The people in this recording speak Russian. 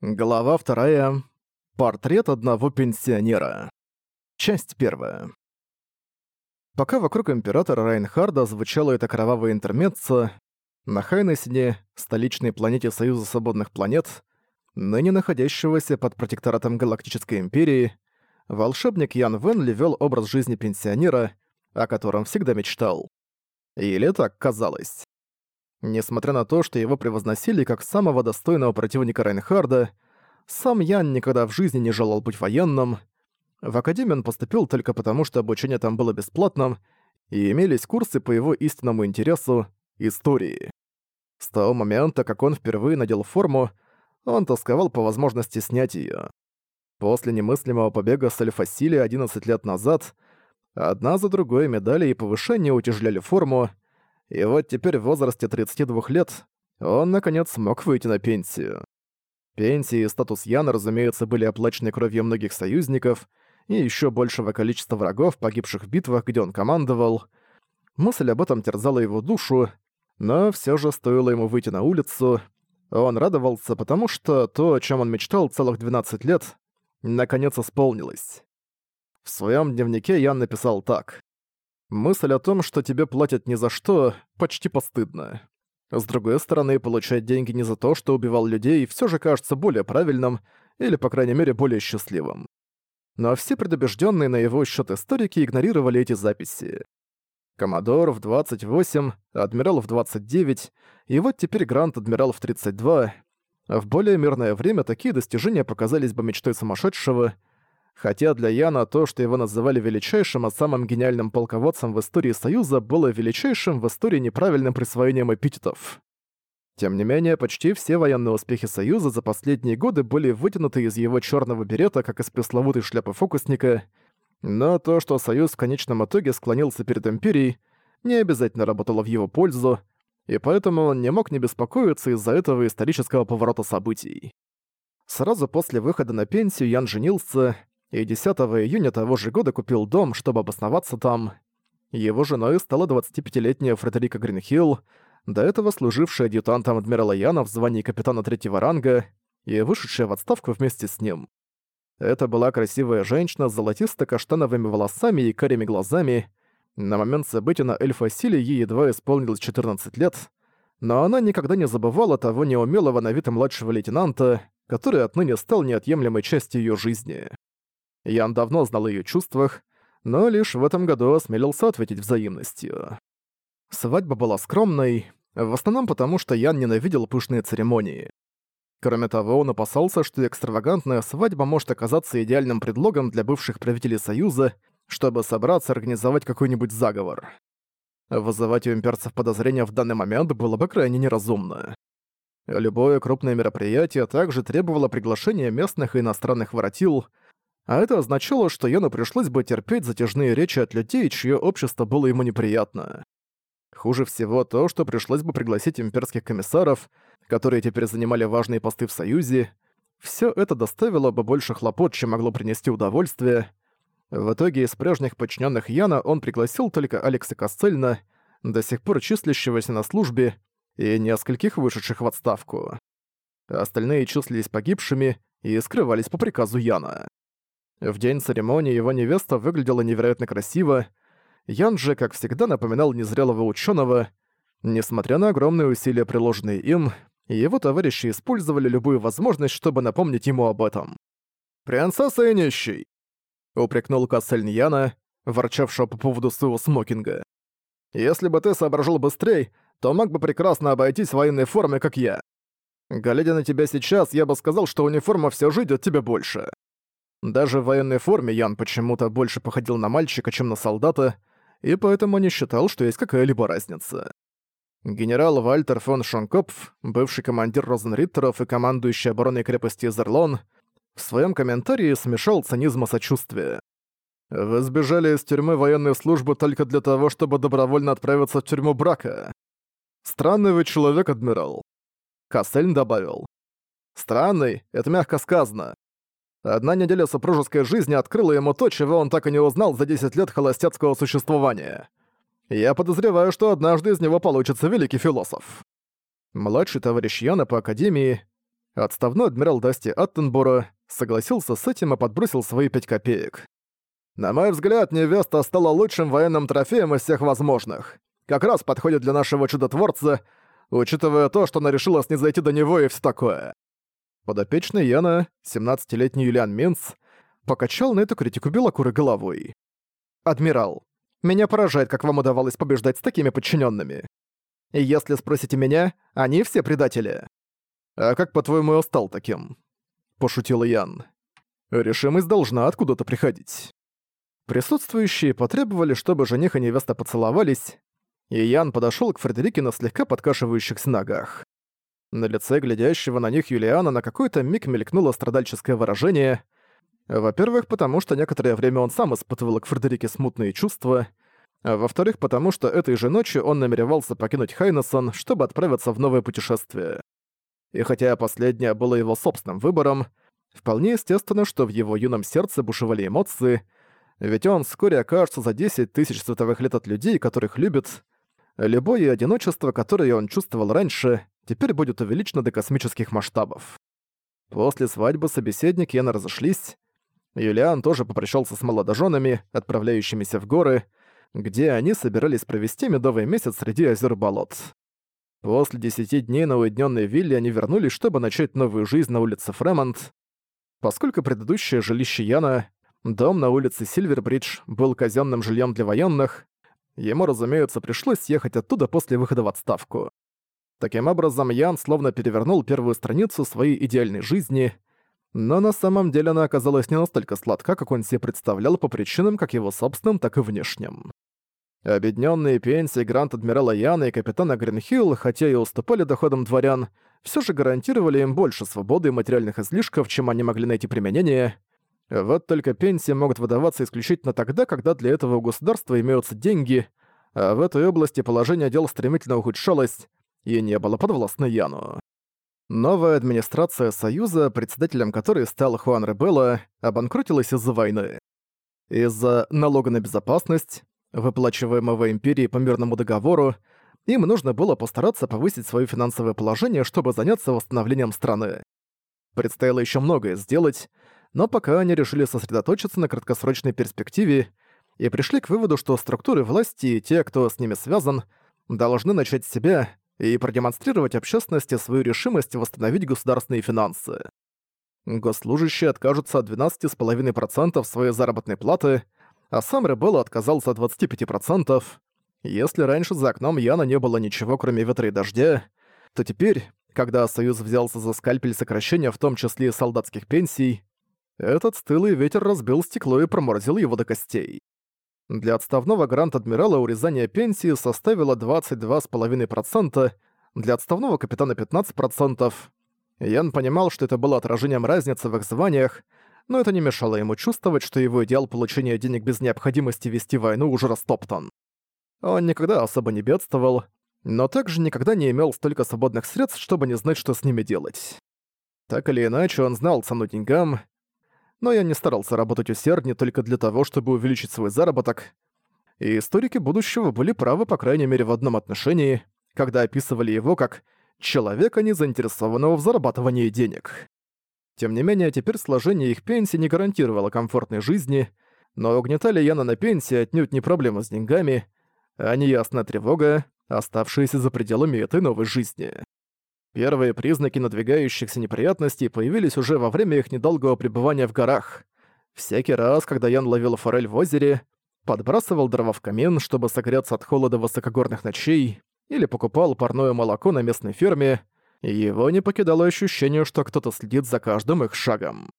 Глава вторая. Портрет одного пенсионера. Часть первая. Пока вокруг императора Райнхарда звучало это кровавое интермеццо, на Хайнесине, столичной планете Союза Свободных Планет, ныне находящегося под протекторатом Галактической Империи, волшебник Ян Венли вел образ жизни пенсионера, о котором всегда мечтал. Или так казалось. Несмотря на то, что его превозносили как самого достойного противника Райнхарда, сам Ян никогда в жизни не желал быть военным. В академию он поступил только потому, что обучение там было бесплатным, и имелись курсы по его истинному интересу — истории. С того момента, как он впервые надел форму, он тосковал по возможности снять её. После немыслимого побега с Альфасили 11 лет назад одна за другой медали и повышения утяжеляли форму, и вот теперь в возрасте 32 лет он, наконец, смог выйти на пенсию. Пенсии и статус Яна, разумеется, были оплачены кровью многих союзников и еще большего количества врагов, погибших в битвах, где он командовал. Мысль об этом терзала его душу, но все же стоило ему выйти на улицу. Он радовался, потому что то, о чем он мечтал целых 12 лет, наконец исполнилось. В своем дневнике Ян написал так. Мысль о том, что тебе платят ни за что, почти постыдна. С другой стороны, получать деньги не за то, что убивал людей, все же кажется более правильным, или, по крайней мере, более счастливым. Но все предубежденные на его счет историки игнорировали эти записи. Коммодор в 28, Адмирал в 29, и вот теперь Грант-Адмирал в 32. В более мирное время такие достижения показались бы мечтой сумасшедшего — Хотя для Яна то, что его называли величайшим и самым гениальным полководцем в истории Союза, было величайшим в истории неправильным присвоением эпитетов. Тем не менее, почти все военные успехи Союза за последние годы были вытянуты из его черного берета, как из пресловутой шляпы фокусника, но то, что Союз в конечном итоге склонился перед Империей, не обязательно работало в его пользу, и поэтому он не мог не беспокоиться из-за этого исторического поворота событий. Сразу после выхода на пенсию Ян женился, и 10 июня того же года купил дом, чтобы обосноваться там. Его женой стала 25-летняя Фредерика Гринхилл, до этого служившая адъютантом адмирала Яна в звании капитана третьего ранга и вышедшая в отставку вместе с ним. Это была красивая женщина с золотисто-каштановыми волосами и карими глазами. На момент события на Эльфа-Силе ей едва исполнилось 14 лет, но она никогда не забывала того неумелого на вид младшего лейтенанта, который отныне стал неотъемлемой частью ее жизни. Ян давно знал о её чувствах, но лишь в этом году осмелился ответить взаимностью. Свадьба была скромной, в основном потому, что Ян ненавидел пышные церемонии. Кроме того, он опасался, что экстравагантная свадьба может оказаться идеальным предлогом для бывших правителей Союза, чтобы собраться организовать какой-нибудь заговор. Вызывать у имперцев подозрения в данный момент было бы крайне неразумно. Любое крупное мероприятие также требовало приглашения местных и иностранных воротил, а это означало, что Яну пришлось бы терпеть затяжные речи от людей, чье общество было ему неприятно. Хуже всего то, что пришлось бы пригласить имперских комиссаров, которые теперь занимали важные посты в Союзе. Все это доставило бы больше хлопот, чем могло принести удовольствие. В итоге из прежних подчиненных Яна он пригласил только Алекса Касцельна, до сих пор числящегося на службе, и нескольких вышедших в отставку. Остальные числились погибшими и скрывались по приказу Яна. В день церемонии его невеста выглядела невероятно красиво. Ян же, как всегда, напоминал незрелого ученого. Несмотря на огромные усилия, приложенные им, его товарищи использовали любую возможность, чтобы напомнить ему об этом. «Принцесса и нищий!» — упрекнул Кассель Яна, ворчавшего по поводу своего смокинга. «Если бы ты соображал быстрее, то мог бы прекрасно обойтись в военной форме, как я. Глядя на тебя сейчас, я бы сказал, что униформа все же идёт тебе больше». Даже в военной форме Ян почему-то больше походил на мальчика, чем на солдата, и поэтому не считал, что есть какая-либо разница. Генерал Вальтер фон Шонкопф, бывший командир Розенриттеров и командующий обороной крепости Зерлон, в своем комментарии смешал цинизм и сочувствие. «Вы сбежали из тюрьмы военной службы только для того, чтобы добровольно отправиться в тюрьму брака. Странный вы человек, адмирал». Кассельн добавил. «Странный — это мягко сказано. Одна неделя супружеской жизни открыла ему то, чего он так и не узнал за 10 лет холостяцкого существования. Я подозреваю, что однажды из него получится великий философ. Младший товарищ Яна по Академии, Отставной адмирал Дасти Аттенборо согласился с этим и подбросил свои пять копеек. «На мой взгляд, невеста стала лучшим военным трофеем из всех возможных. Как раз подходит для нашего чудотворца, учитывая то, что она решила снизойти до него и все такое». Подопечный Яна, 17-летний Юлиан Минц, покачал на эту критику белокурой головой. «Адмирал, меня поражает, как вам удавалось побеждать с такими подчиненными. И если спросите меня, они все предатели». «А как, по-твоему, я стал таким?» — пошутил Ян. «Решимость должна откуда-то приходить». Присутствующие потребовали, чтобы жених и невеста поцеловались, и Ян подошёл к Фредерике на слегка подкашивающихся ногах. На лице глядящего на них Юлиана на какой-то миг мелькнуло страдальческое выражение. Во-первых, потому что некоторое время он сам испытывал к Фредерике смутные чувства, а во-вторых, потому что этой же ночью он намеревался покинуть Хайнессон, чтобы отправиться в новое путешествие. И хотя последнее было его собственным выбором, вполне естественно, что в его юном сердце бушевали эмоции, ведь он вскоре окажется за 10 тысяч световых лет от людей, которых любит. Любое одиночество, которое он чувствовал раньше, теперь будет увеличено до космических масштабов. После свадьбы собеседники Яна разошлись. Юлиан тоже попрощался с молодоженами, отправляющимися в горы, где они собирались провести медовый месяц среди озер болот. После десяти дней на уединенной вилле они вернулись, чтобы начать новую жизнь на улице Фремонт. Поскольку предыдущее жилище Яна, дом на улице Сильвербридж, был казенным жильем для военных, ему, разумеется, пришлось съехать оттуда после выхода в отставку. Таким образом, Ян словно перевернул первую страницу своей идеальной жизни, но на самом деле она оказалась не настолько сладка, как он себе представлял по причинам как его собственным, так и внешним. Объединенные пенсии Гранд-Адмирала Яна и капитана Гринхилл, хотя и уступали доходам дворян, все же гарантировали им больше свободы и материальных излишков, чем они могли найти применение. Вот только пенсии могут выдаваться исключительно тогда, когда для этого у государства имеются деньги, а в этой области положение дел стремительно ухудшалось и не было подвластно Яну. Новая администрация Союза, председателем которой стал Хуан Ребелла, обанкротилась из-за войны. Из-за налога на безопасность, выплачиваемого империей по мирному договору, им нужно было постараться повысить свое финансовое положение, чтобы заняться восстановлением страны. Предстояло еще многое сделать, но пока они решили сосредоточиться на краткосрочной перспективе и пришли к выводу, что структуры власти и те, кто с ними связан, должны начать себя и продемонстрировать общественности свою решимость восстановить государственные финансы. Госслужащие откажутся от 12,5% своей заработной платы – а сам Ребелло отказался от 25%. Если раньше за окном Яна не было ничего, кроме ветра и дождя, то теперь, когда Союз взялся за скальпель сокращения, в том числе и солдатских пенсий, этот стылый ветер разбил стекло и проморозил его до костей. Для отставного грант-адмирала урезание пенсии составило 22,5%, для отставного капитана 15%. Ян понимал, что это было отражением разницы в их званиях, но это не мешало ему чувствовать, что его идеал получения денег без необходимости вести войну уже растоптан. Он никогда особо не бедствовал, но также никогда не имел столько свободных средств, чтобы не знать, что с ними делать. Так или иначе, он знал цену деньгам, но я не старался работать усерднее только для того, чтобы увеличить свой заработок, и историки будущего были правы по крайней мере в одном отношении, когда описывали его как «человека, не заинтересованного в зарабатывании денег». Тем не менее, теперь сложение их пенсии не гарантировало комфортной жизни, но угнетали Яна на пенсии отнюдь не проблема с деньгами, а неясная тревога, оставшаяся за пределами этой новой жизни. Первые признаки надвигающихся неприятностей появились уже во время их недолгого пребывания в горах. Всякий раз, когда Ян ловил форель в озере, подбрасывал дрова в камин, чтобы согреться от холода высокогорных ночей, или покупал парное молоко на местной ферме, его не покидало ощущение, что кто-то следит за каждым их шагом.